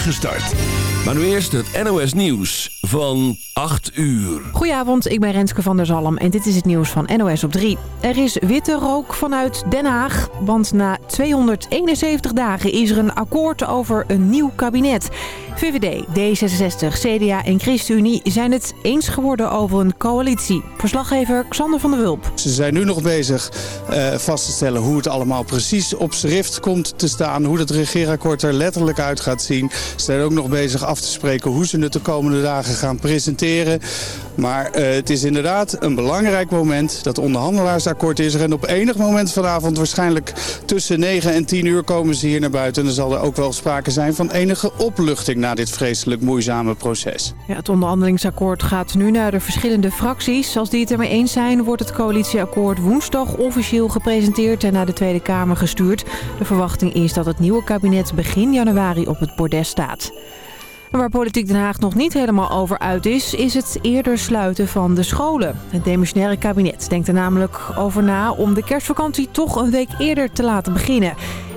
start. Maar nu eerst het NOS Nieuws van 8 uur. Goedenavond, ik ben Renske van der Zalm en dit is het nieuws van NOS op 3. Er is witte rook vanuit Den Haag, want na 271 dagen is er een akkoord over een nieuw kabinet. VVD, D66, CDA en ChristenUnie zijn het eens geworden over een coalitie. Verslaggever Xander van der Wulp. Ze zijn nu nog bezig uh, vast te stellen hoe het allemaal precies op schrift komt te staan. Hoe het regeerakkoord er letterlijk uit gaat zien. Ze zijn ook nog bezig af te spreken hoe ze het de komende dagen gaan presenteren. Maar uh, het is inderdaad een belangrijk moment. Dat onderhandelaarsakkoord is er. En op enig moment vanavond, waarschijnlijk tussen 9 en 10 uur, komen ze hier naar buiten. En dan zal er ook wel sprake zijn van enige opluchting na dit vreselijk moeizame proces. Ja, het onderhandelingsakkoord gaat nu naar de verschillende fracties. Als die het ermee eens zijn, wordt het coalitieakkoord woensdag officieel gepresenteerd en naar de Tweede Kamer gestuurd. De verwachting is dat het nieuwe kabinet begin januari op het bordes staat. Waar Politiek Den Haag nog niet helemaal over uit is, is het eerder sluiten van de scholen. Het demissionaire kabinet denkt er namelijk over na om de kerstvakantie toch een week eerder te laten beginnen.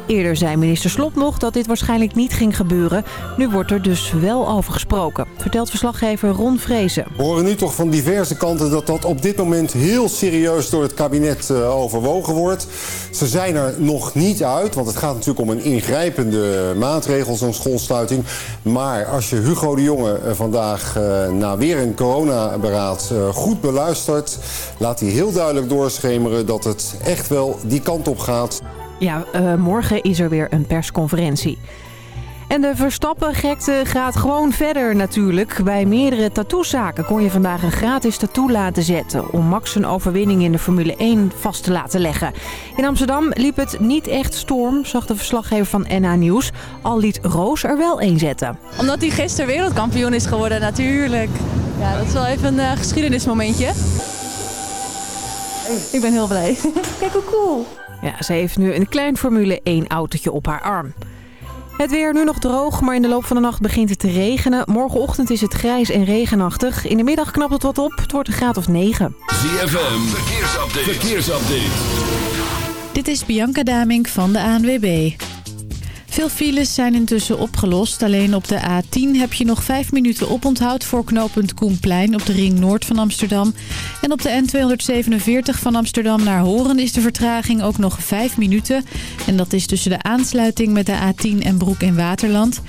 Eerder zei minister Slop nog dat dit waarschijnlijk niet ging gebeuren. Nu wordt er dus wel over gesproken, vertelt verslaggever Ron Vrezen. We horen nu toch van diverse kanten dat dat op dit moment heel serieus door het kabinet uh, overwogen wordt. Ze zijn er nog niet uit, want het gaat natuurlijk om een ingrijpende maatregel, zo'n schoolsluiting. Maar als je Hugo de Jonge uh, vandaag na weer een coronaberaad goed beluistert... laat hij heel duidelijk doorschemeren dat het echt wel die kant op gaat. Ja, uh, morgen is er weer een persconferentie. En de Verstappen-gekte gaat gewoon verder natuurlijk. Bij meerdere tattoozaken kon je vandaag een gratis tattoo laten zetten... om Max een overwinning in de Formule 1 vast te laten leggen. In Amsterdam liep het niet echt storm, zag de verslaggever van NA Nieuws. Al liet Roos er wel een zetten. Omdat hij gisteren wereldkampioen is geworden natuurlijk. Ja, dat is wel even een uh, geschiedenismomentje. Ik ben heel blij. Kijk hoe cool. Ja, ze heeft nu een klein Formule 1 autootje op haar arm. Het weer nu nog droog, maar in de loop van de nacht begint het te regenen. Morgenochtend is het grijs en regenachtig. In de middag knapt het wat op. Het wordt een graad of 9. ZFM, verkeersupdate. verkeersupdate. Dit is Bianca Damink van de ANWB. Veel files zijn intussen opgelost. Alleen op de A10 heb je nog 5 minuten oponthoud voor knooppunt Koenplein op de ring noord van Amsterdam. En op de N247 van Amsterdam naar Horen is de vertraging ook nog 5 minuten. En dat is tussen de aansluiting met de A10 en Broek in Waterland.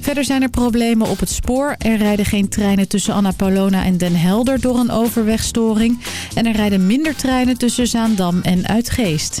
Verder zijn er problemen op het spoor. Er rijden geen treinen tussen Anna Paulona en Den Helder door een overwegstoring. En er rijden minder treinen tussen Zaandam en Uitgeest.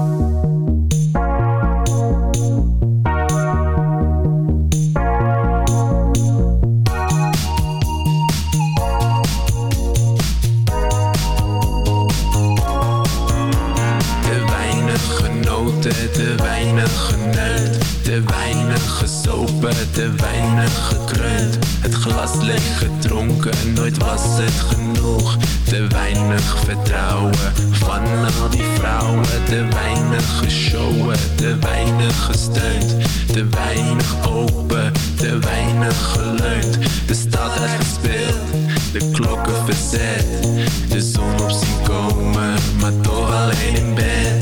Gesopen, te weinig gekreund. Het glas leeg gedronken, nooit was het genoeg. Te weinig vertrouwen van al die vrouwen. Te weinig geshowen, te weinig gesteund. Te weinig open, te weinig geleund. De stad uitgespeeld, de klokken verzet. De zon op zien komen, maar toch alleen in rustig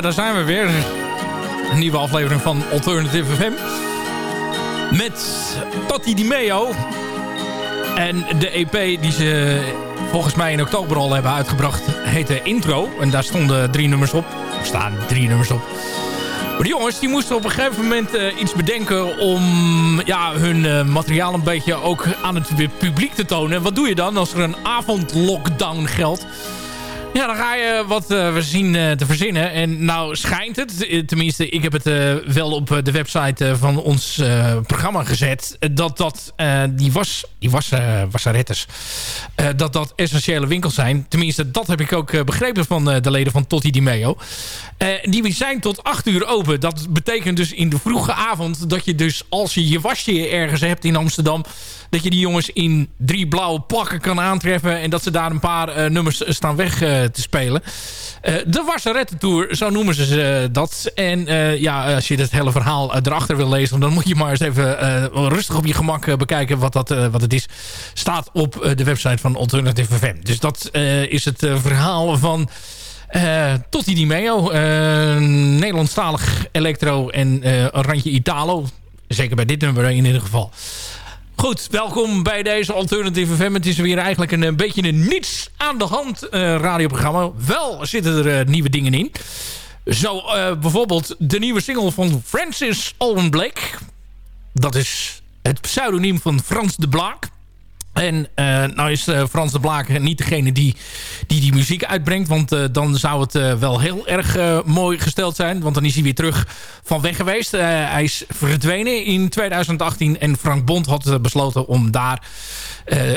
Daar zijn we weer. Een nieuwe aflevering van Alternative FM. Met Tati Di Meo. En de EP die ze volgens mij in oktober al hebben uitgebracht... heette Intro. En daar stonden drie nummers op. Er staan drie nummers op. Maar die jongens die moesten op een gegeven moment eh, iets bedenken... om ja, hun eh, materiaal een beetje ook aan het publiek te tonen. Wat doe je dan als er een avondlockdown geldt? Ja, dan ga je wat eh, we zien eh, te verzinnen. En nou schijnt het, eh, tenminste ik heb het wel op de website van ons programma gezet... dat dat, die was, die was, dat dat essentiële winkels zijn. Tenminste, dat heb ik ook begrepen van de leden van Totti Di Meo. Die zijn tot 8 uur open. Dat betekent dus in de vroege avond dat je dus als je je wasje ergens hebt in Amsterdam dat je die jongens in drie blauwe pakken kan aantreffen... en dat ze daar een paar eh, nummers staan weg eh, te spelen. Eh, de Wasseretten Tour, zo noemen ze dat. En eh, ja, als je het hele verhaal eh, erachter wil lezen... dan moet je maar eens even eh, rustig op je gemak eh, bekijken wat, dat, eh, wat het is. Staat op eh, de website van Alternative FM. Dus dat eh, is het eh, verhaal van... eh Totti Di Meo, eh, Nederlandstalig electro en eh, een randje Italo. Zeker bij dit nummer in ieder geval. Goed, welkom bij deze Alternative FM. Het is weer eigenlijk een, een beetje een niets aan de hand eh, radioprogramma. Wel zitten er eh, nieuwe dingen in. Zo eh, bijvoorbeeld de nieuwe single van Francis Alban Blake. Dat is het pseudoniem van Frans de Blaak. En eh, nou is eh, Frans de Blaak niet degene die die, die muziek uitbrengt. Want eh, dan zou het wel heel erg mooi gesteld zijn. Want dan is hij weer terug van weg geweest. Hij is verdwenen in 2018. En Frank Bond had besloten om daar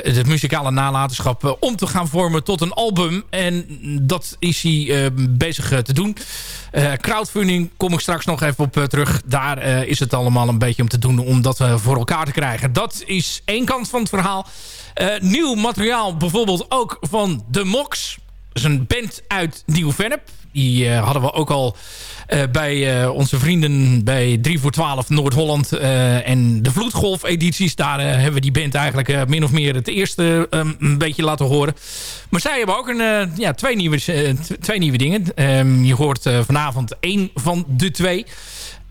het muzikale nalatenschap om te gaan vormen tot een album. En dat is hij bezig te doen. Crowdfunding kom ik straks nog even op terug. Daar is het allemaal een beetje om te doen om dat voor elkaar te krijgen. Dat is één kant van het verhaal. Eh, nieuw materiaal bijvoorbeeld ook van The Mox. Dat is een band uit Nieuw-Vennep. Die eh, hadden we ook al eh, bij onze vrienden bij 3 voor 12 Noord-Holland en de Vloedgolf-edities. Daar hebben we die band eigenlijk min of meer het eerste eh, een beetje laten horen. Maar zij hebben ook een, ja, twee, nieuwe, twee nieuwe dingen. Ehm, je hoort vanavond één van de twee.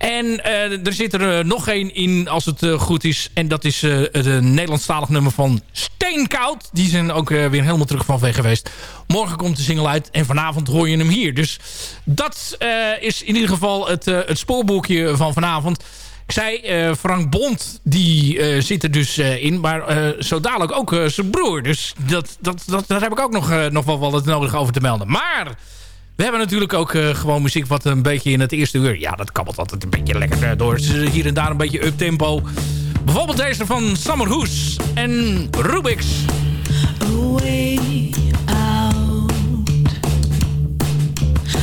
En eh, er zit er eh, nog één in als het eh, goed is. En dat is het Nederlandstalig nummer van Steenkoud. Die zijn ook weer helemaal terug van weg geweest. Morgen komt de single uit en vanavond hoor je hem hier. Dus dat is in ieder geval het, het spoorboekje van vanavond. Ik zei, Frank Bond, die zit er dus in. Maar zo dadelijk ook zijn broer. Dus dat, dat, dat, daar heb ik ook nog, nog wel wat nodig over te melden. Maar... We hebben natuurlijk ook eh, gewoon muziek wat een beetje in het eerste uur... Ja, dat kabbelt altijd een beetje lekker door. hier en daar een beetje up-tempo. Bijvoorbeeld deze van Summer Hoes en Rubik's. Away out.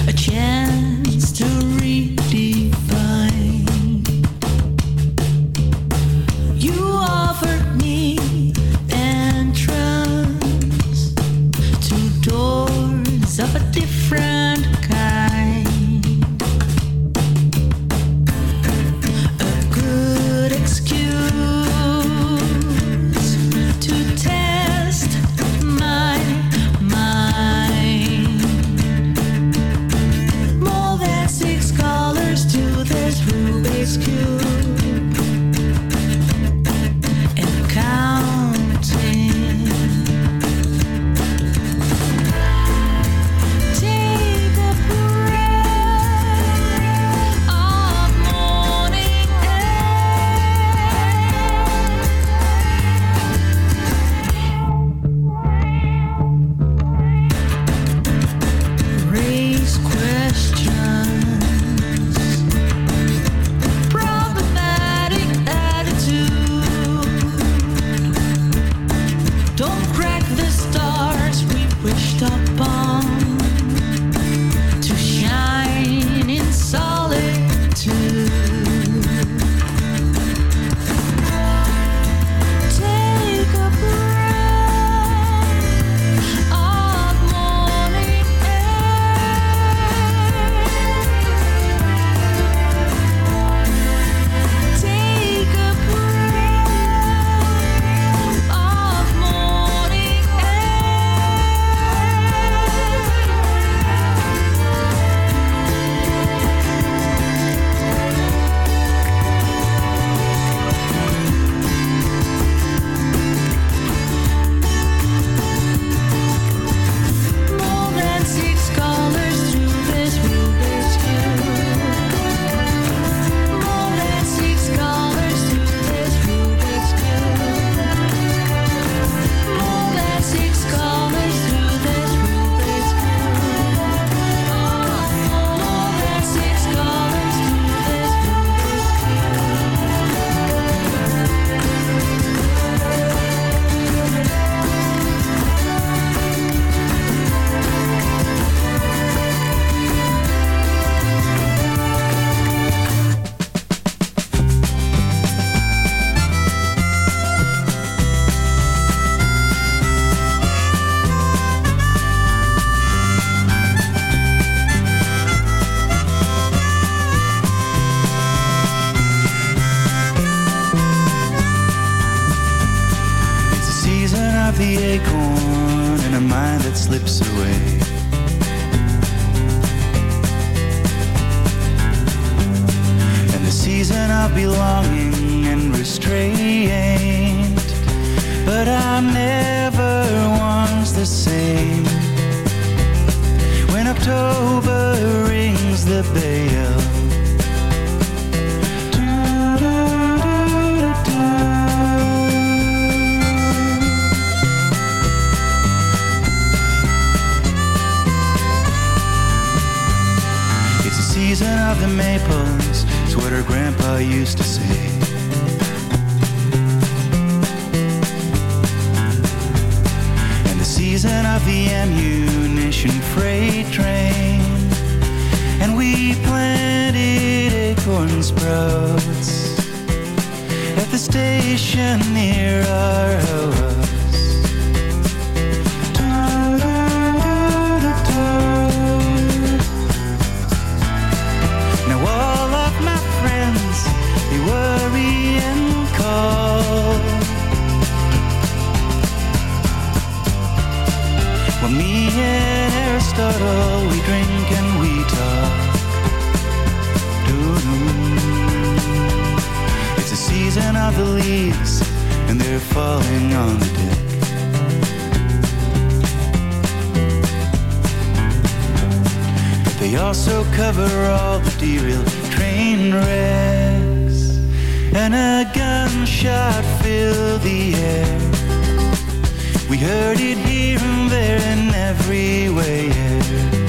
A chance to redefine. You offered me entrance to doors of a different leaves and they're falling on the deck. But they also cover all the derailed train wrecks and a gunshot filled the air. We heard it here and there and everywhere.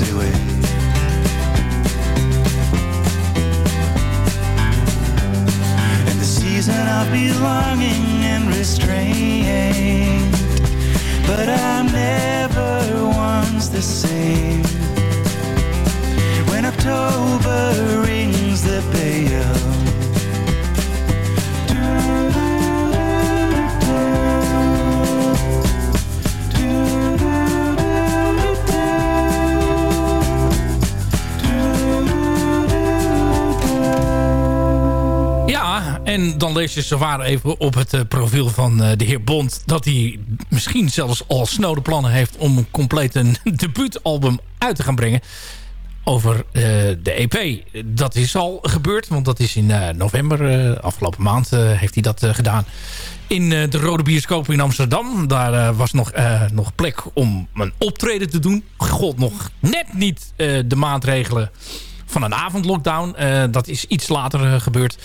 sewer. And the season of belonging and restrained, But I'm never once the same. When October rings the bell. En dan lees je zowaar even op het eh, profiel van eh, de heer Bond... dat hij misschien zelfs al snode plannen heeft... om een compleet een debuutalbum uit te gaan brengen over eh, de EP. Dat is al gebeurd, want dat is in november, afgelopen maand, heeft hij dat gedaan. In de Rode Bioscoop in Amsterdam. Daar was nog, nog plek om een optreden te doen. God, nog net niet de maatregelen van een avondlockdown. Dat is iets later gebeurd.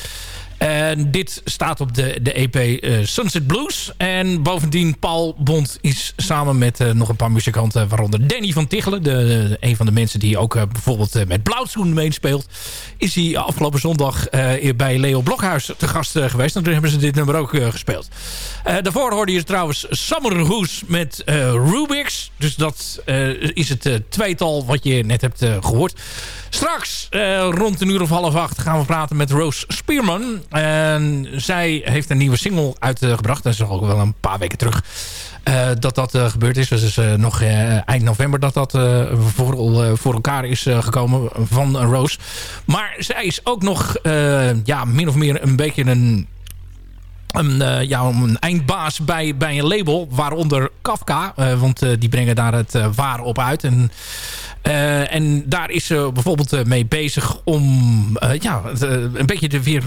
En dit staat op de, de EP eh, Sunset Blues. En bovendien Paul Bond is samen met eh, nog een paar muzikanten... waaronder Danny van Tichelen. De, een van de mensen die ook eh, bijvoorbeeld eh, met Blauwzoen meespeelt. Is hij afgelopen zondag eh, bij Leo Blokhuis te gast eh, geweest. En toen hebben ze dit nummer ook eh, gespeeld. Eh, daarvoor hoorde je trouwens Summer Hoes met eh, Rubix. Dus dat eh, is het eh, tweetal wat je net hebt eh, gehoord. Straks, eh, rond een uur of half acht, gaan we praten met Rose Spearman. En zij heeft een nieuwe single uitgebracht. Dat is ook wel een paar weken terug. eh, dat dat eh, gebeurd is. Dus eh, nog eind november dat dat voor, voor elkaar is gekomen van Rose. Maar zij is ook nog ja, min of meer een beetje een een, ja, een eindbaas bij, bij een label, waaronder Kafka. want die brengen daar het waar op uit. En, eh, en daar is ze bijvoorbeeld eh, mee bezig om eh, ja, een beetje weer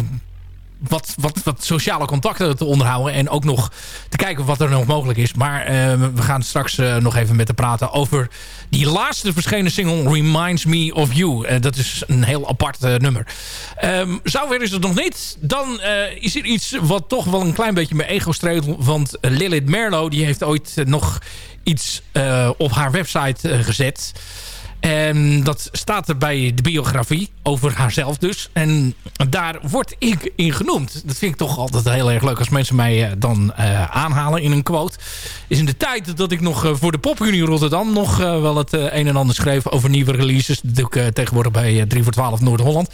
wat, wat, wat sociale contacten te onderhouden. En ook nog te kijken wat er nog mogelijk is. Maar we gaan straks nog even met haar praten over die laatste verschenen single Reminds Me of You. Dat is een heel apart nummer. Ehm zover is het nog niet. Dan is er iets wat toch wel een klein beetje mijn ego streelt. Want Lilith Merlo die heeft ooit nog iets op haar website gezet. En dat staat er bij de biografie over haarzelf dus. En daar word ik in genoemd. Dat vind ik toch altijd heel erg leuk als mensen mij eh, dan eh, aanhalen in een quote. Is in de tijd dat ik nog eh, voor de Popunie Rotterdam nog wel het een en ander schreef over nieuwe releases. Dat ik tegenwoordig bij eh, 3 voor 12 Noord-Holland.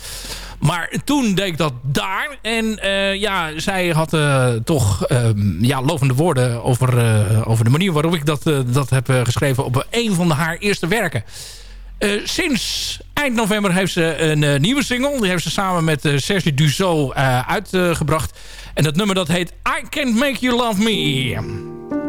Maar toen deed ik dat daar. En ja, zij had toch ehm, ja, lovende woorden over, over de manier waarop ik dat, dat heb geschreven op een van haar eerste werken. Eh, sinds eind november heeft ze een eh, nieuwe single. Die heeft ze samen met eh, Serge uitgebracht. En dat nummer dat heet I Can't Make You Love Me.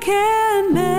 You can't make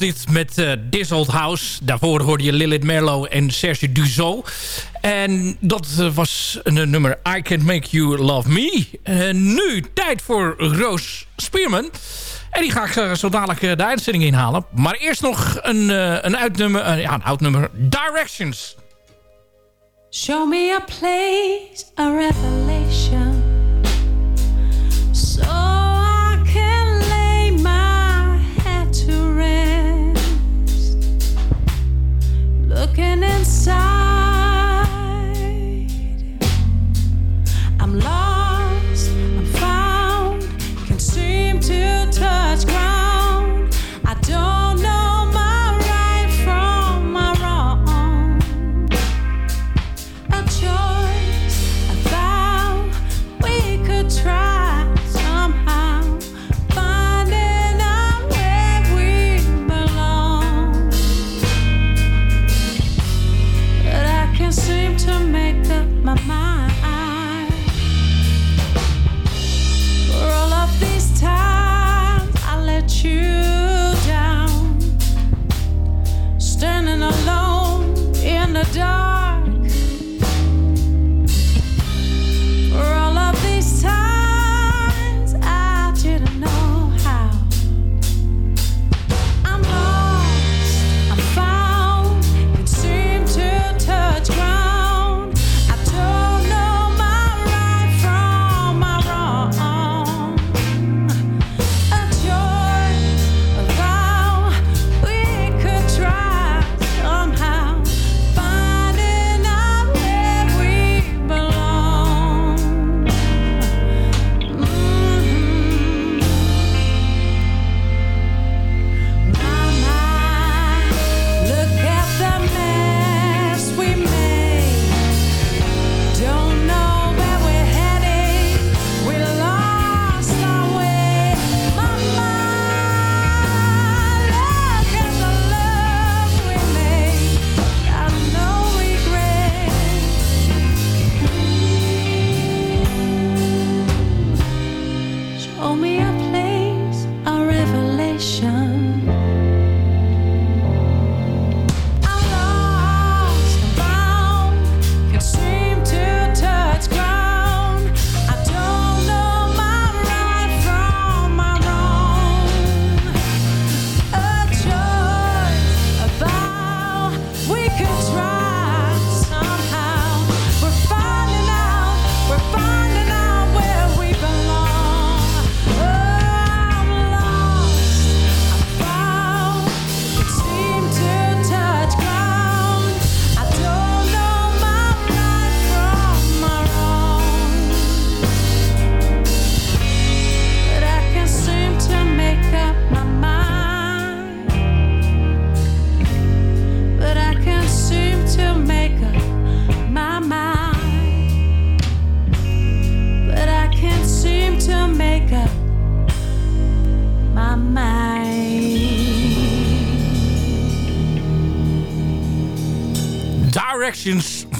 dit met uh, This Old House. Daarvoor hoorde je Lilith Merlo en Serge Duzo. En dat uh, was een nummer I Can Make You Love Me. nu tijd voor Roos Spearman. En die ga ik zo dadelijk de uitzending inhalen. Maar eerst nog een, een, uitnummer, ja, een oud nummer. Directions. Show me a place, a revelation.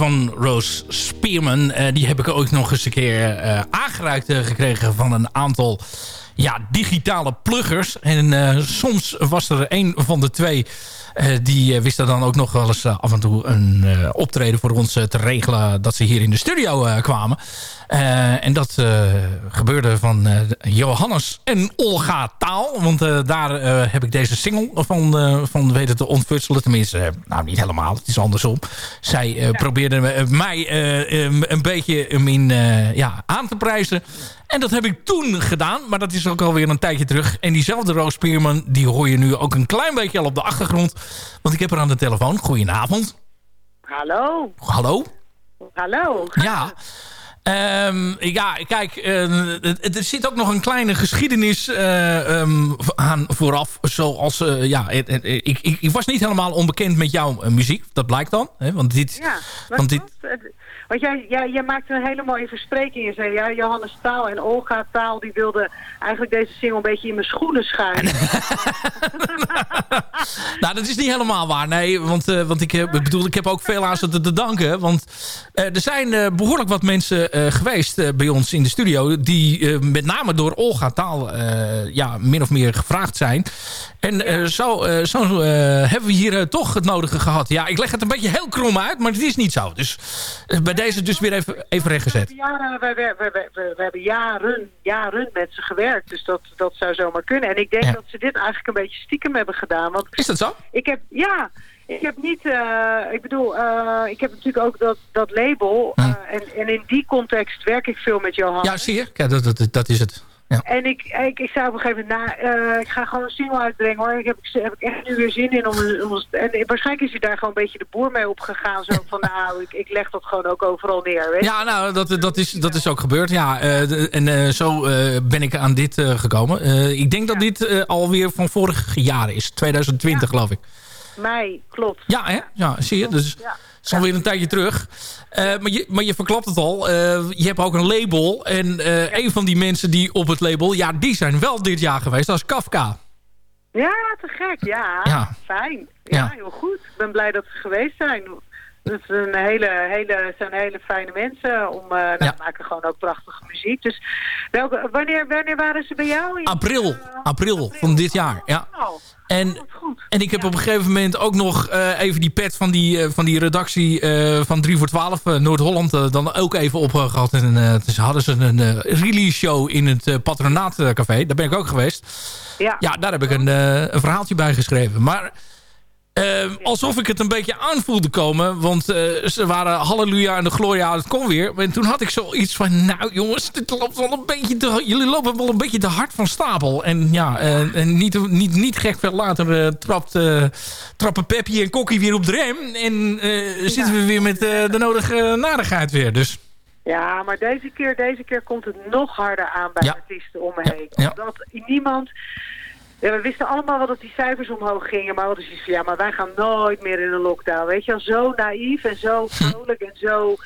Van Roos Spearman. Eh, die heb ik ook nog eens een keer eh, gekregen van een aantal ja, digitale pluggers. En soms was er een van de twee... eh, die eh, wist er dan ook nog wel eens eh, af en toe een optreden voor ons te regelen... dat ze hier in de studio kwamen. En dat gebeurde van Johannes en Olga Taal. Want daar heb ik deze single van, van weten te ontfutselen. Tenminste, nou niet helemaal, het is andersom. Zij eh, probeerde mij een beetje in, ja, aan te prijzen. En dat heb ik toen gedaan, maar dat is ook alweer een tijdje terug. En diezelfde Roos Spearman, die hoor je nu ook een klein beetje al op de achtergrond. Want ik heb haar aan de telefoon. Goedenavond. Hallo. Hallo. Hallo. Ja. Ehm, ja, kijk, eh, er zit ook nog een kleine geschiedenis eh, ehm, aan vooraf. Zoals, eh, ja, het- het- ik, ik, ik was niet helemaal onbekend met jouw muziek. Dat blijkt dan. Hè? Want dit, Ja, want dit. Het- Want jij, jij, jij maakte een hele mooie verspreking. Je zei, ja, Johannes Taal en Olga Taal... die wilden eigenlijk deze single een beetje in mijn schoenen schuiven. nou, dat is niet helemaal waar. Nee, want, eh, want ik, heb, ik bedoel, ik heb ook veel aan ze te, te danken. Want eh, er zijn eh, behoorlijk wat mensen eh, geweest eh, bij ons in de studio... die eh, met name door Olga Taal eh, ja, min of meer gevraagd zijn. En eh, zo, eh, zo eh, hebben we hier eh, toch het nodige gehad. Ja, ik leg het een beetje heel krom uit, maar het is niet zo. Dus eh, bij deze dus weer even, even rechtgezet. Jaren, we, we, we, we, we hebben jaren, jaren met ze gewerkt. Dus dat, dat zou zomaar kunnen. En ik denk Ja. dat ze dit eigenlijk een beetje stiekem hebben gedaan. Want Is dat zo? ik heb, ja, ik heb niet, eh, ik bedoel, eh, ik heb natuurlijk ook dat, dat label. eh, en, en in die context werk ik veel met Johan. Ja, zie je? Ja, dat, dat, dat is het. Ja. En ik, ik, ik zei op een gegeven moment, nou, ik ga gewoon een single uitbrengen hoor. Ik heb, heb ik echt nu weer zin in. Om, om, en waarschijnlijk is hij daar gewoon een beetje de boer mee opgegaan. Zo van, nou, ik, ik leg dat gewoon ook overal neer. Weet? Ja, nou, dat, dat, is, dat is ook gebeurd. Ja, eh, en eh, zo ben ik aan dit gekomen. Ik denk dat dit alweer van vorig jaar is. 2020, geloof ik. Mij, klopt. Ja, hè? Ja, zie je? Dus Ja. Is alweer een tijdje terug. Eh, maar, je, maar je verklapt het al. Eh, je hebt ook een label. En eh, een van die mensen die op het label... Ja, die zijn wel dit jaar geweest. Dat is Kafka. Ja, te gek. Ja, Ja. fijn. Ja, Ja. heel goed. Ik ben blij dat ze geweest zijn. Het een hele, hele, zijn hele fijne mensen. Om, eh nou, Ja. maken gewoon ook prachtige muziek. Dus welke, wanneer, wanneer waren ze bij jou? In- April. April van dit jaar. Ja. Oh, En, en ik heb op een gegeven moment ook nog eh, even die pet van die, eh, van die redactie eh, van 3 voor 12 eh, Noord-Holland eh, dan ook even opgehad. En eh dus hadden ze een eh, release show in het eh, Patronaatcafé. Daar ben ik ook geweest. Ja. Ja, daar heb ik een, eh, een verhaaltje bij geschreven. Maar eh, alsof ik het een beetje aanvoelde komen. Want eh, ze waren halleluja en de gloria, het kon weer. En toen had ik zoiets van, nou jongens, dit loopt wel een beetje te, jullie lopen wel een beetje te hard van stapel. En ja, eh, en niet, niet, niet gek veel later eh, trapt, trappen Peppy en Kokkie weer op de rem. En zitten we weer met de nodige narigheid weer. Dus Ja, maar deze keer, deze keer komt het nog harder aan bij Ja. artiesten om me heen. ja. Omdat niemand... Ja, we wisten allemaal wel dat die cijfers omhoog gingen, maar wat is iets van, ja, maar wij gaan nooit meer in een lockdown. Weet je wel, zo naïef en zo vrolijk en zo,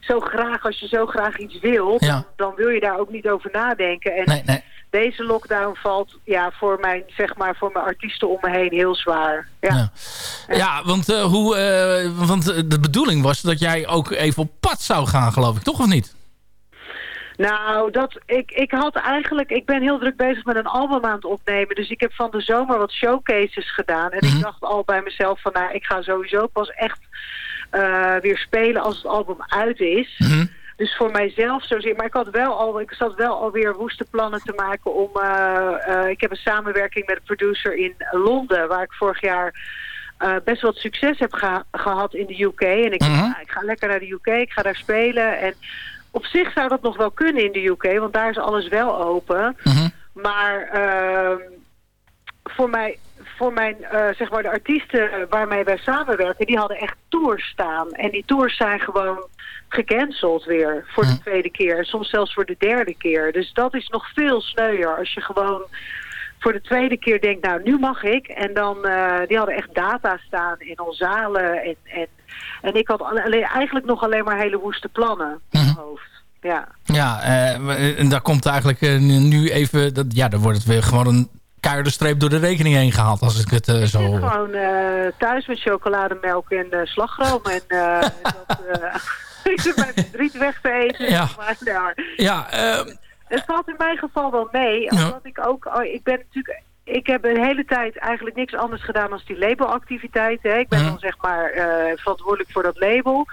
zo graag, als je zo graag iets wilt, Ja. dan, dan wil je daar ook niet over nadenken. En nee, nee. deze lockdown valt ja, voor, mijn, zeg maar, voor mijn artiesten om me heen heel zwaar. Ja. Ja, want, eh, hoe, eh, want eh, de bedoeling was dat jij ook even op pad zou gaan, geloof ik. Toch of niet? Nou, dat, ik, ik had eigenlijk, ik ben heel druk bezig met een album aan het opnemen. Dus ik heb van de zomer wat showcases gedaan. En ik dacht al bij mezelf van, nou, ik ga sowieso pas echt eh, weer spelen als het album uit is. Dus voor mijzelf zozeer. Maar ik had wel al, ik zat wel alweer woeste plannen te maken om. eh, eh, ik heb een samenwerking met een producer in Londen, waar ik vorig jaar eh, best wat succes heb geha- gehad in de UK. En ik, dacht, Mhm. nou, ik ga lekker naar de UK, ik ga daar spelen. En op zich zou dat nog wel kunnen in de UK, want daar is alles wel open. Maar ehm, voor, mij, voor mijn, eh, zeg maar de artiesten waarmee wij samenwerken, die hadden echt tours staan. En die tours zijn gewoon gecanceld weer voor de tweede keer. Soms zelfs voor de derde keer. Dus dat is nog veel sneuier als je gewoon voor de tweede keer denkt, nou nu mag ik. En dan, eh, die hadden echt data staan in al zalen. En, en, en ik had alleen, eigenlijk nog alleen maar hele woeste plannen in mijn hoofd. Ja. Ja, eh, en daar komt eigenlijk eh, nu even... Dat, ja, dan wordt het weer gewoon een keiharde streep door de rekening heen gehaald. Als ik het eh, zo... Gewoon eh, thuis met chocolademelk en eh, slagroom. En eh, dat, eh, ik zit verdriet weg te eten. Ja. Maar, nou, Ja, eh, het valt in mijn geval wel mee. Ja. Omdat ik ook... oh, ik ben natuurlijk... Ik heb de hele tijd eigenlijk niks anders gedaan dan die labelactiviteiten. Ik ben dan zeg maar eh, verantwoordelijk voor dat label.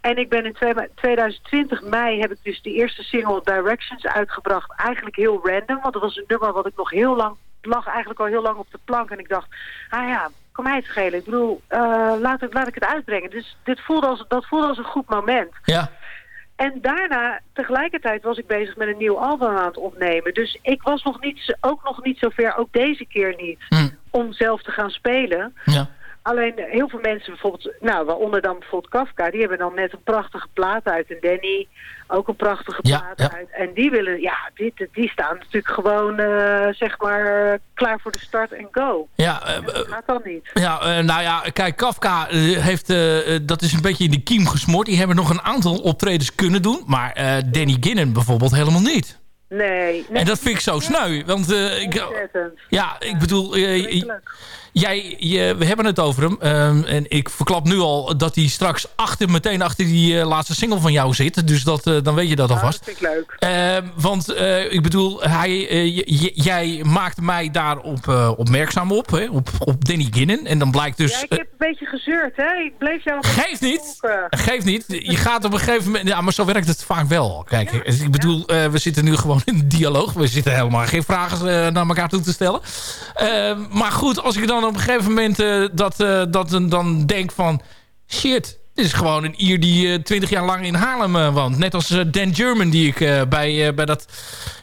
En ik ben in twee- 2020 mei heb ik dus de eerste single Directions uitgebracht. Eigenlijk heel random, want dat was een nummer wat ik nog heel lang... lag eigenlijk al heel lang op de plank. En ik dacht, ah ja, kom mij het schelen. Ik bedoel, eh, laat, het, laat ik het uitbrengen. Dus dit voelde als, dat voelde als een goed moment. Ja. En daarna, tegelijkertijd was ik bezig met een nieuw album aan het opnemen. Dus ik was nog niet, ook nog niet zover, ook deze keer niet, om zelf te gaan spelen. Ja. Alleen eh, heel veel mensen bijvoorbeeld, nou waaronder dan bijvoorbeeld Kafka, die hebben dan net een prachtige plaat uit. En Danny ook een prachtige plaat ja. uit. En die willen, ja, die, die staan natuurlijk gewoon, eh, zeg maar, klaar voor de start en go. Ja, eh, dat gaat dan niet. Ja, nou ja, kijk, Kafka heeft, dat is een beetje in de kiem gesmoord. Die hebben nog een aantal optredens kunnen doen. Maar Danny Ginnon bijvoorbeeld helemaal niet. Nee. nee. En dat vind ik zo sneu. Want ik, ja, ik bedoel, eh, jij, je, we hebben het over hem. ehm, en ik verklap nu al dat hij straks achter, meteen achter die eh, laatste single van jou zit. Dus dat, eh, dan weet je dat Ja, alvast. dat vind ik leuk. Ehm, want eh, ik bedoel, hij, jij maakt mij daarop opmerkzaam op, hè, op, op Danny Ginnen. En dan blijkt dus... ja, ik heb een beetje gezeurd, hè. Ik bleef jou... Geeft niet. Geeft niet. Je gaat op een gegeven moment... Ja, maar zo werkt het vaak wel. Kijk, ik bedoel, we zitten nu gewoon in een dialoog. We zitten helemaal geen vragen naar elkaar toe te stellen. Eh, maar goed, als ik dan op een gegeven moment eh, dat, eh, dat dan- dan denk van... Shit, dit is gewoon een Ier die twintig jaar lang in Haarlem eh, woont. Net als eh, Dan German die ik eh, bij, eh, bij dat...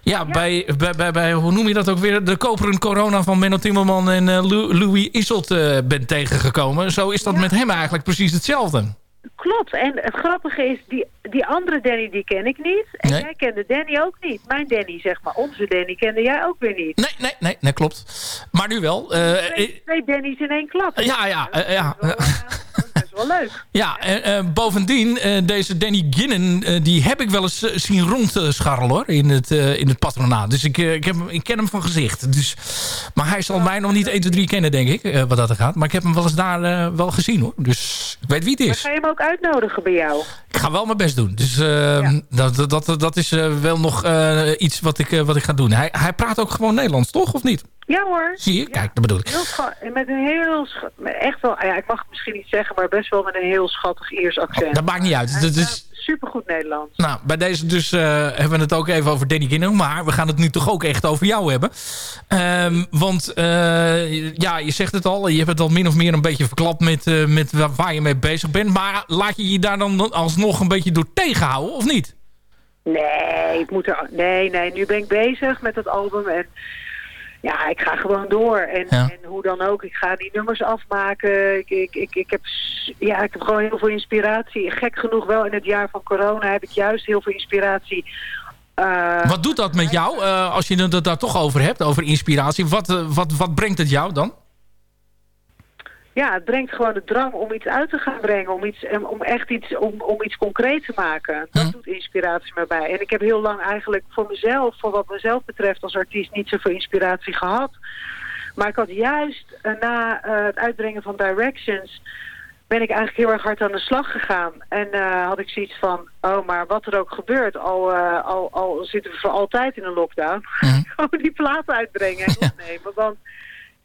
Ja, Bij, bij, bij, bij, hoe noem je dat ook weer? De koperen corona van Menno Timmerman en eh, Lou- Louis Isselt eh, ben tegengekomen. Zo is dat met hem eigenlijk precies hetzelfde. Klopt. En het grappige is, die, die andere Danny die ken ik niet. En Nee. jij kende Danny ook niet. Mijn Danny, zeg maar. Onze Danny kende jij ook weer niet. Nee, nee, nee, nee klopt. Maar nu wel. Eh, eh, Twee, twee Danny's in één klap. ja, ja, eh, ja. Dat is wel leuk. Ja, en eh, bovendien, eh, deze Danny Ginnen, eh, die heb ik wel eens eh, zien rondscharrelen hoor, in het, eh, in het patronaat. Dus ik, eh, ik, heb, ik ken hem van gezicht. Dus, maar hij zal mij nog niet 1, 2, 3 kennen, denk ik, eh, wat dat er gaat. Maar ik heb hem wel eens daar eh, wel gezien hoor. Dus ik weet wie het Maar is. ga je hem ook uitnodigen bij jou? Ik ga wel mijn best doen. Dus eh, dat, dat, dat, dat is eh, wel nog eh, iets wat ik, eh, wat ik ga doen. Hij, hij praat ook gewoon Nederlands, toch? Of niet? Ja hoor. Zie je? Kijk, dat bedoel ik. Heel met een heel... Echt wel... Ja, ik mag het misschien niet zeggen, maar best wel met een heel schattig Iers accent. Dat maakt niet uit. Dat is, Supergoed Nederlands. Nou, bij deze dus eh, hebben we het ook even over Danny Ginno. Maar we gaan het nu toch ook echt over jou hebben. Ehm, want eh, ja, je zegt het al. Je hebt het al min of meer een beetje verklapt met, eh, met waar, je mee bezig bent. Maar laat je je daar dan alsnog een beetje door tegenhouden, of niet? Nee, ik moet er, nee, nee, nu ben ik bezig met het album en ja, ik ga gewoon door. En, Ja. en hoe dan ook, ik ga die nummers afmaken. Ik, ik, ik, ik, heb, ja, ik heb gewoon heel veel inspiratie. Gek genoeg wel in het jaar van corona heb ik juist heel veel inspiratie. Eh, Wat doet dat met jou, eh, als je het daar toch over hebt, over inspiratie? Wat, eh, wat, wat brengt het jou dan? Ja, het brengt gewoon de drang om iets uit te gaan brengen. Om, iets, em, om echt iets, om, om iets concreet te maken. Dat doet inspiratie mij bij. En ik heb heel lang eigenlijk voor mezelf, voor wat mezelf betreft als artiest, niet zoveel inspiratie gehad. Maar ik had juist eh, na eh, het uitbrengen van Directions ben ik eigenlijk heel erg hard aan de slag gegaan. En eh, had ik zoiets van, oh, maar wat er ook gebeurt, al, eh, al, al zitten we voor altijd in een lockdown. Gewoon die plaat uitbrengen en opnemen. Want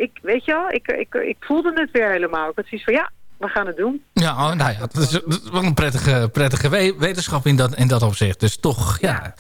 ik, weet je wel, ik, ik, ik voelde het weer helemaal. Ik had zoiets van, ja, we gaan het doen. Ja, oh, nou ja, dat is, dat is wel een prettige, prettige we- wetenschap in dat, in dat opzicht. Dus toch, ja.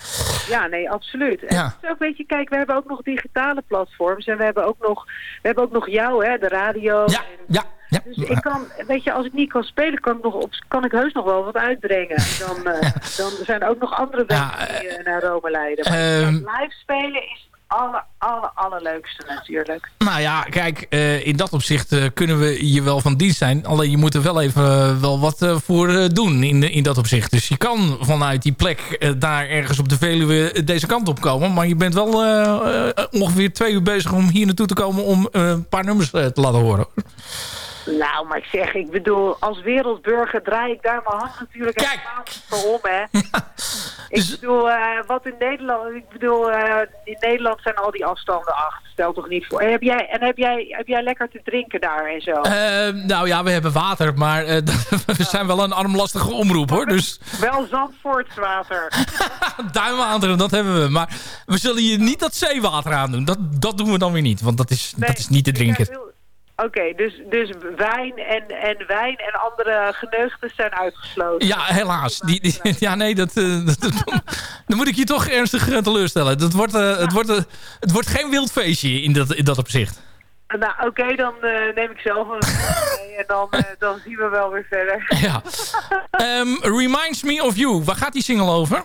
Ja, nee, absoluut. En Ja. ook, weet je, kijk, we hebben ook nog digitale platforms. En we hebben ook nog, we hebben ook nog jou, hè, de radio. Ja, ja. ja. Dus ik kan, weet je, als ik niet kan spelen, kan ik, nog op, kan ik heus nog wel wat uitbrengen. En Dan, eh, dan zijn er ook nog andere wegen die eh, naar Rome leiden. Maar Ehm, live spelen is aller, aller, allerleukste natuurlijk. Nou ja, kijk, eh, in dat opzicht eh, kunnen we je wel van dienst zijn. Alleen je moet er wel even eh, wel wat voor doen in, in dat opzicht. Dus je kan vanuit die plek daar ergens op de Veluwe deze kant op komen. Maar je bent wel ongeveer twee uur bezig om hier naartoe te komen om een paar nummers te laten horen. Nou, maar ik zeg, ik bedoel, als wereldburger draai ik daar mijn hand natuurlijk helemaal niet voor om, hè. Ik bedoel, eh, wat in Nederland, ik bedoel, eh, in Nederland zijn al die afstanden acht. Stel toch niet voor. En heb jij, en heb jij, heb jij lekker te drinken daar en zo? Eh, nou ja, we hebben water, maar eh, we zijn wel een armlastige omroep hoor. Dus Wel Zandvoortswater. duimwateren, dat hebben we. Maar we zullen je niet dat zeewater aandoen. Dat, dat doen we dan weer niet, want dat is, dat is niet te drinken. Oké, dus, dus wijn en, en wijn en andere geneugten zijn uitgesloten. Ja, helaas. Die, die, ja, nee, dat, eh, dat- dan moet ik je toch ernstig teleurstellen. Dat wordt, eh, het, wordt, eh, het wordt geen wild feestje in dat, in dat opzicht. Nou, oké, dan neem ik zelf een mee en dan, dan zien we wel weer verder. Ja. Ehm, Reminds Me of You. Waar gaat die single over?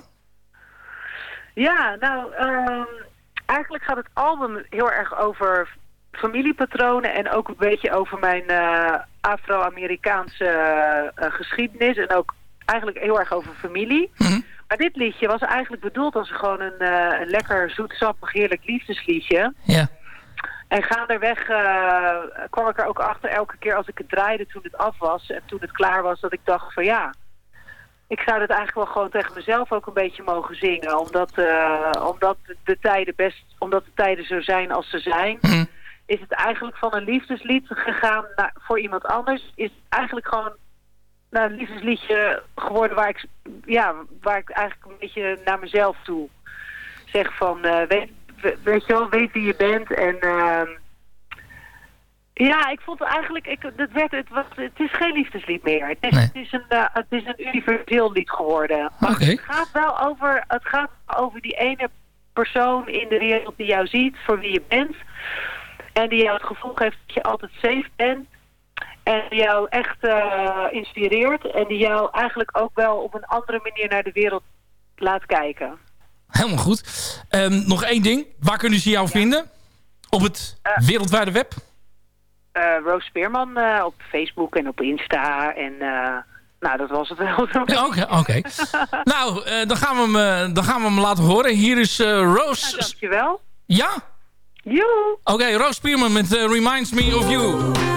Ja, nou, ehm, eigenlijk gaat het album heel erg over familiepatronen en ook een beetje over mijn eh, Afro-Amerikaanse eh, geschiedenis en ook eigenlijk heel erg over familie. Maar dit liedje was eigenlijk bedoeld als gewoon een, eh, een lekker zoetsappig heerlijk liefdesliedje. Ja. En gaandeweg eh kwam ik er ook achter elke keer als ik het draaide toen het af was en toen het klaar was dat ik dacht van ja, ik zou dat eigenlijk wel gewoon tegen mezelf ook een beetje mogen zingen. Omdat, eh, omdat de tijden best, omdat de tijden zo zijn als ze zijn. Is het eigenlijk van een liefdeslied gegaan naar, voor iemand anders. Is het eigenlijk gewoon naar een liefdesliedje geworden waar ik, ja, waar ik eigenlijk een beetje naar mezelf toe zeg van, eh, weet, we- weet je wel, weet wie je bent en... ehm, ja, ik vond het eigenlijk, ik, het, werd, het, was, het is geen liefdeslied meer. Het is, het is, een, eh, het is een universeel lied geworden. Maar het gaat wel over, het gaat over die ene persoon in de wereld die jou ziet, voor wie je bent. En die jou het gevoel geeft dat je altijd safe bent. En die jou echt eh, inspireert. En die jou eigenlijk ook wel op een andere manier naar de wereld laat kijken. Helemaal goed. Ehm, nog één ding. Waar kunnen ze jou vinden? Op het wereldwijde web? Eh Roos Speerman eh, op Facebook en op Insta. En eh, nou, dat was het wel. Oké, oké. nou, eh, dan, gaan we hem, eh, dan gaan we hem laten horen. Hier is eh Roos... dankjewel. Ja? Joe. Oké, Roos Spearman met eh, Reminds Me of You.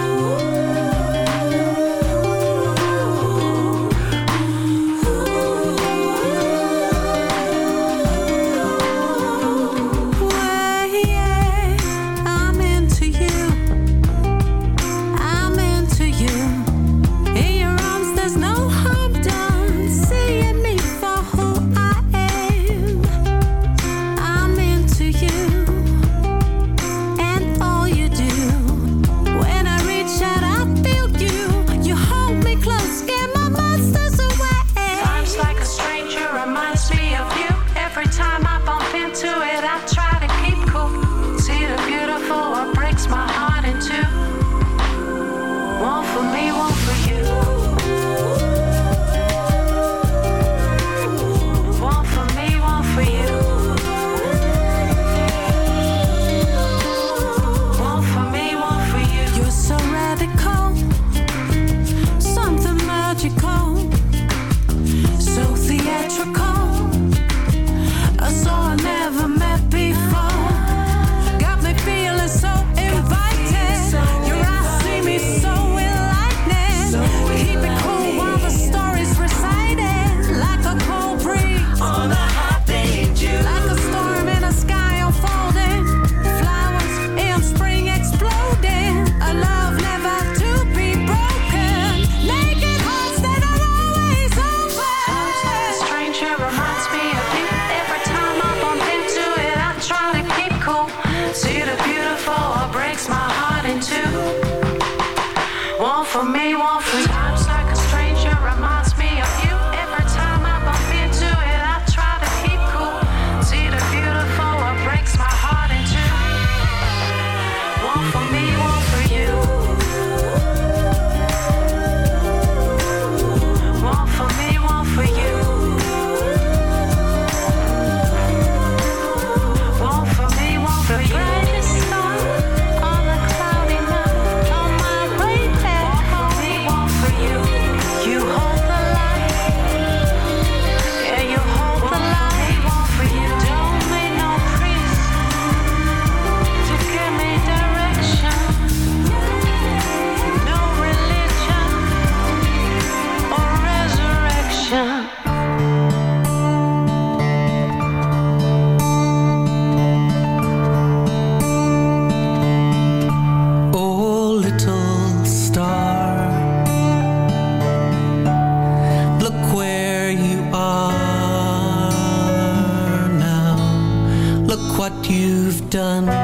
Done.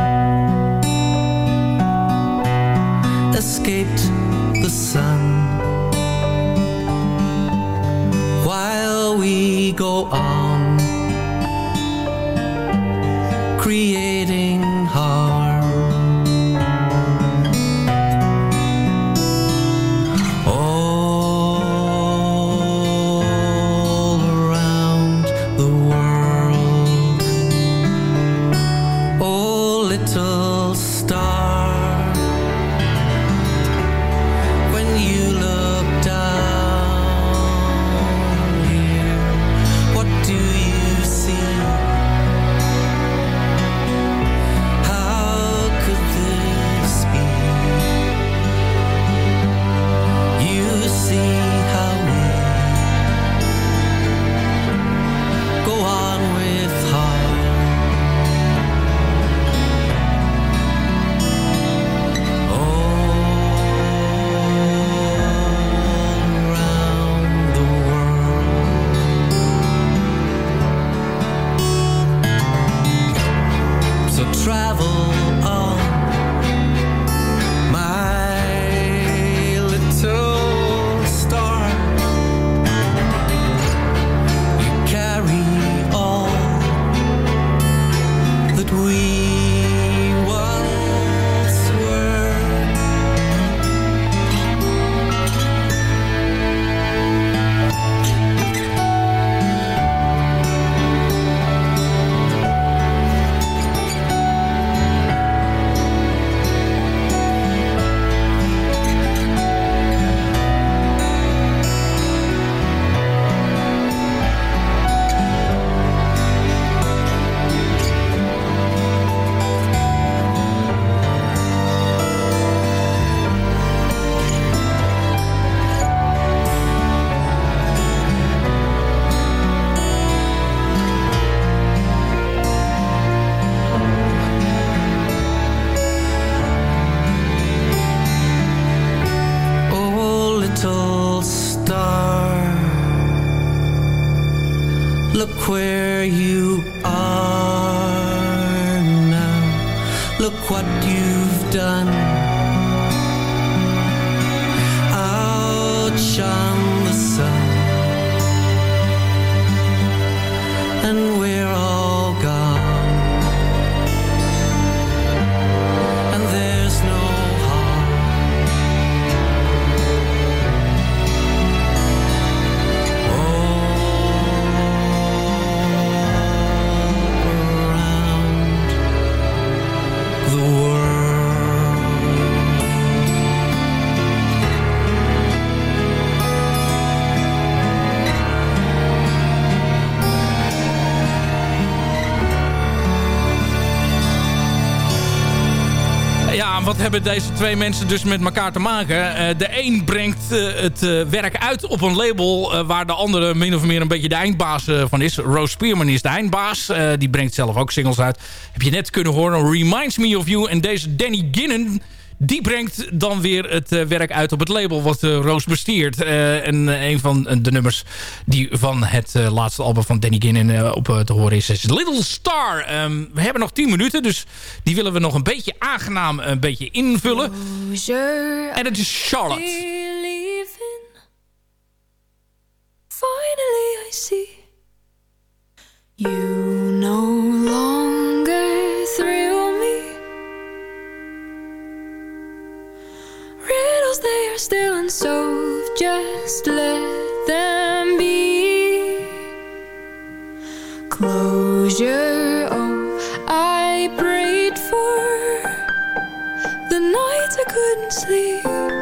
Look where you are now. Look what you've done. Outshone hebben deze twee mensen dus met elkaar te maken? Eh, de een brengt eh, het eh, werk uit op een label... waar de andere min of meer een beetje de eindbaas van is. Rose Spearman is de eindbaas. Die brengt zelf ook singles uit. Heb je net kunnen horen. Reminds Me of You. En deze Danny Ginnon... Die brengt dan weer het eh, werk uit op het label wat eh, Roos bestiert. Eh, en een van de nummers die van het laatste album van Danny Ginnon eh, op te horen is, is Little Star. Ehm, we hebben nog 10 minuten, dus die willen we nog een beetje aangenaam een beetje invullen. En het is Charlotte. Finally, I see you no longer are still unsolved. Just let them be. Closure, oh, I prayed for the nights I couldn't sleep.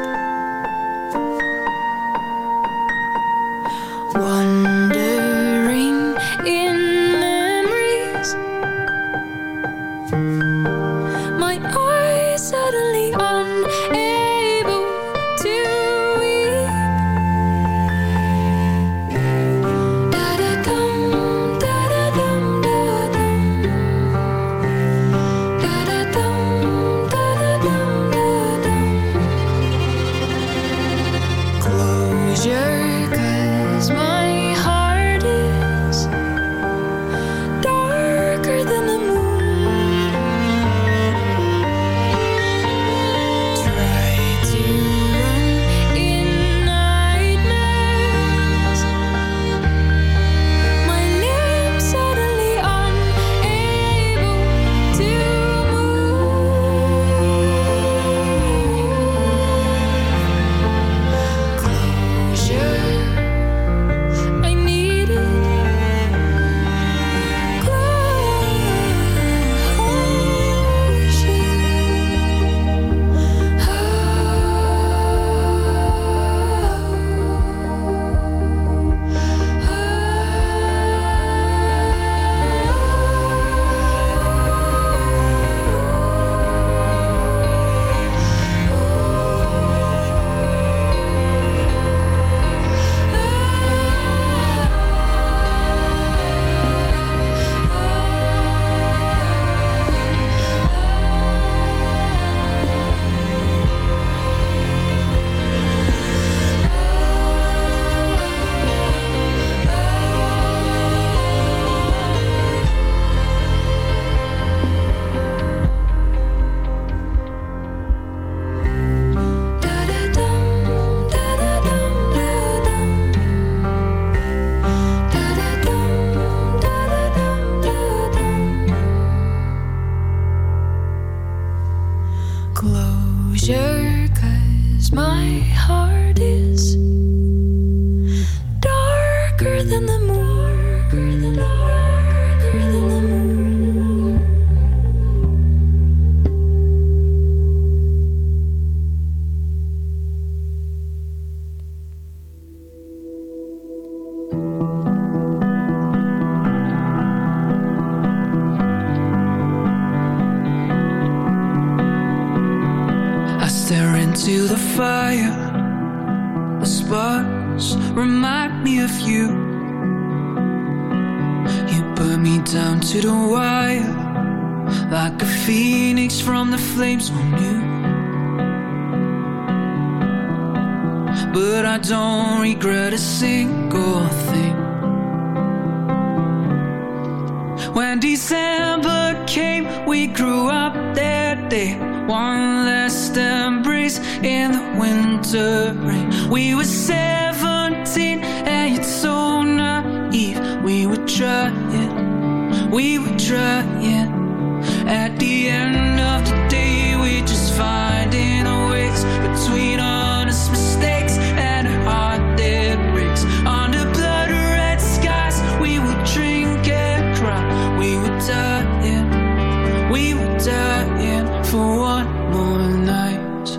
One more night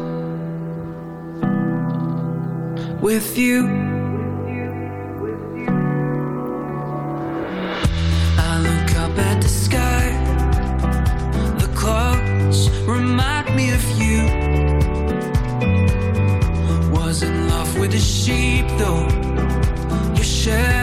with you. I look up at the sky. The clouds remind me of you. Was in love with the sheep, though. Shadow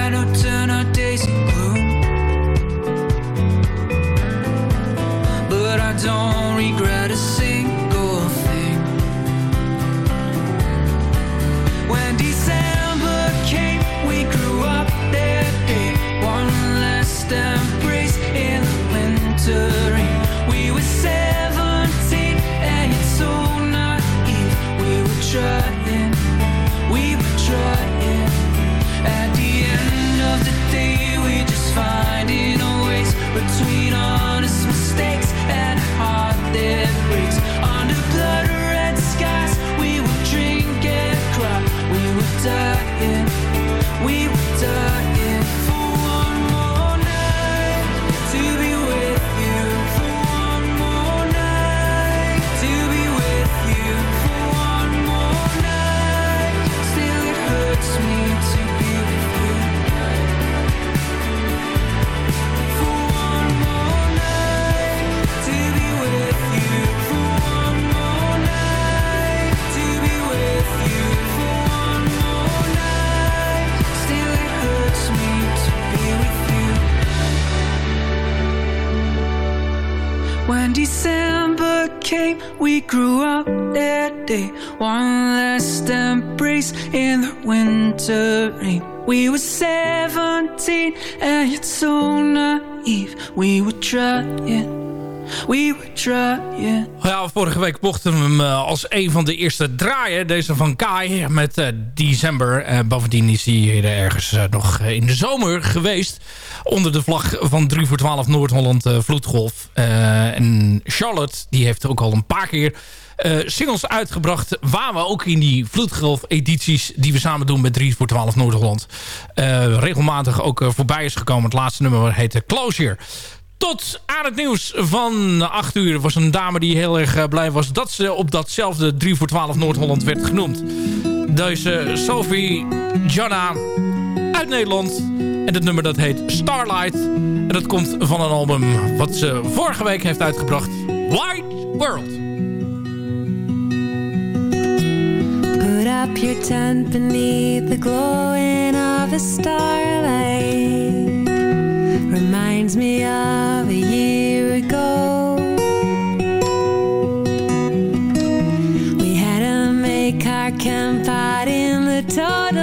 we grew up that day. One last embrace in the winter rain. We were 17 and yet so naive. We were trying, we were trying. Ja, vorige week mochten we hem eh, als een van de eerste draaien. Deze van Kai met eh, December. Eh, bovendien is hij ergens nog in de zomer geweest. Onder de vlag van 3 voor 12 Noord-Holland Vloedgolf. En Charlotte, die heeft ook al een paar keer singles uitgebracht... waar we ook in die Vloedgolf-edities... die we samen doen met 3 voor 12 Noord-Holland... regelmatig ook voorbij is gekomen. Het laatste nummer heette Closure. Tot aan het nieuws van 8 uur was een dame die heel erg eh, blij was... dat ze op datzelfde 3 voor 12 Noord-Holland werd genoemd. Deze Sophie Jana uit Nederland. En het nummer dat heet Starlight. En dat komt van een album wat ze vorige week heeft uitgebracht. White World. Put up your tent beneath the glowing of a starlight. Reminds me of a year ago. We had a make our camp out in the total